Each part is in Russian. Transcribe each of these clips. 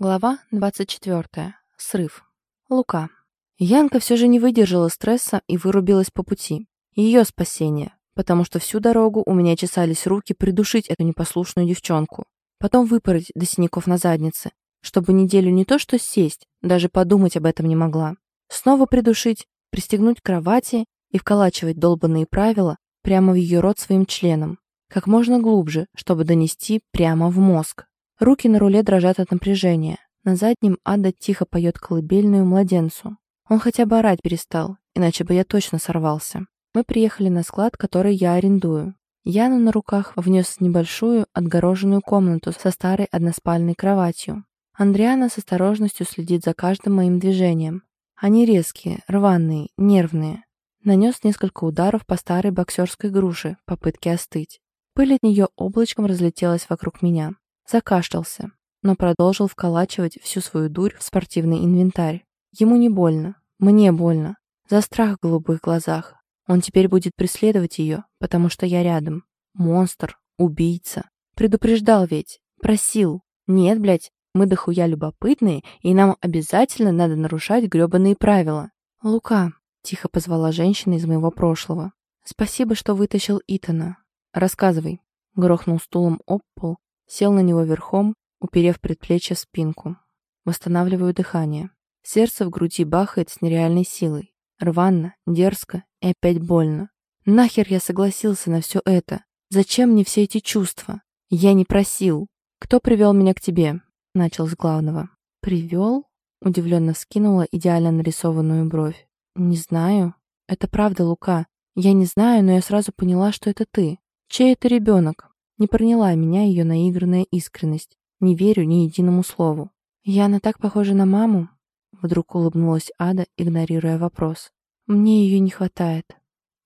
Глава 24. Срыв. Лука. Янка все же не выдержала стресса и вырубилась по пути. Ее спасение, потому что всю дорогу у меня чесались руки придушить эту непослушную девчонку, потом выпороть до синяков на заднице, чтобы неделю не то что сесть, даже подумать об этом не могла. Снова придушить, пристегнуть к кровати и вколачивать долбанные правила прямо в ее рот своим членом, как можно глубже, чтобы донести прямо в мозг. Руки на руле дрожат от напряжения. На заднем Ада тихо поет колыбельную младенцу. Он хотя бы орать перестал, иначе бы я точно сорвался. Мы приехали на склад, который я арендую. Яну на руках внес небольшую отгороженную комнату со старой односпальной кроватью. Андриана с осторожностью следит за каждым моим движением. Они резкие, рваные, нервные. Нанес несколько ударов по старой боксерской груше, попытке остыть. Пыль от нее облачком разлетелась вокруг меня. Закашлялся, но продолжил вколачивать всю свою дурь в спортивный инвентарь. Ему не больно, мне больно. За страх в голубых глазах. Он теперь будет преследовать ее, потому что я рядом. Монстр, убийца. Предупреждал ведь, просил. Нет, блядь, мы дохуя любопытные, и нам обязательно надо нарушать грёбаные правила. «Лука», — тихо позвала женщина из моего прошлого. «Спасибо, что вытащил Итана. Рассказывай». Грохнул стулом об пол Сел на него верхом, уперев предплечье в спинку. Восстанавливаю дыхание. Сердце в груди бахает с нереальной силой. Рвано, дерзко и опять больно. Нахер я согласился на все это? Зачем мне все эти чувства? Я не просил. Кто привел меня к тебе? Начал с главного. Привел? Удивленно вскинула идеально нарисованную бровь. Не знаю. Это правда, Лука. Я не знаю, но я сразу поняла, что это ты. Чей это ребенок? Не проняла меня ее наигранная искренность. Не верю ни единому слову. «Яна так похожа на маму?» Вдруг улыбнулась Ада, игнорируя вопрос. «Мне ее не хватает.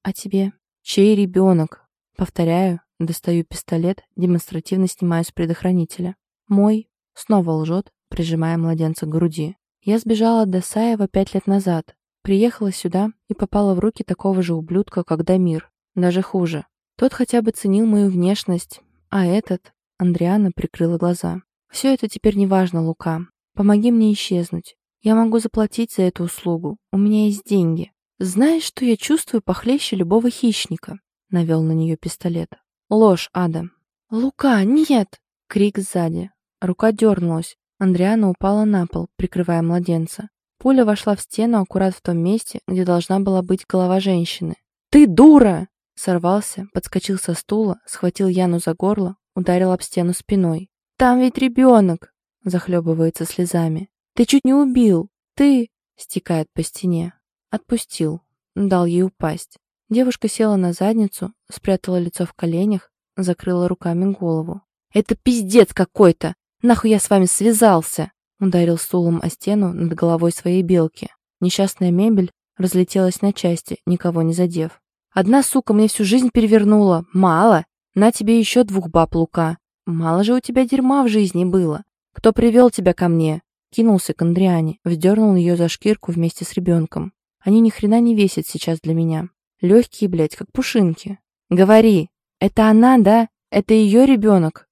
А тебе?» «Чей ребенок?» Повторяю, достаю пистолет, демонстративно снимаю с предохранителя. «Мой?» Снова лжет, прижимая младенца к груди. Я сбежала от Досаева пять лет назад. Приехала сюда и попала в руки такого же ублюдка, как Дамир. Даже хуже. Тот хотя бы ценил мою внешность, а этот... Андриана прикрыла глаза. «Все это теперь не важно, Лука. Помоги мне исчезнуть. Я могу заплатить за эту услугу. У меня есть деньги. Знаешь, что я чувствую похлеще любого хищника?» Навел на нее пистолет. «Ложь, Ада». «Лука, нет!» Крик сзади. Рука дернулась. Андриана упала на пол, прикрывая младенца. Пуля вошла в стену аккурат в том месте, где должна была быть голова женщины. «Ты дура!» Сорвался, подскочил со стула, схватил Яну за горло, ударил об стену спиной. «Там ведь ребенок!» Захлебывается слезами. «Ты чуть не убил! Ты...» Стекает по стене. Отпустил. Дал ей упасть. Девушка села на задницу, спрятала лицо в коленях, закрыла руками голову. «Это пиздец какой-то! Нахуй я с вами связался!» Ударил стулом о стену над головой своей белки. Несчастная мебель разлетелась на части, никого не задев. Одна сука мне всю жизнь перевернула. Мало. На тебе еще двух баб, Лука. Мало же у тебя дерьма в жизни было. Кто привел тебя ко мне?» Кинулся к Андриане, вздернул ее за шкирку вместе с ребенком. Они ни хрена не весят сейчас для меня. Легкие, блядь, как пушинки. «Говори, это она, да? Это ее ребенок?»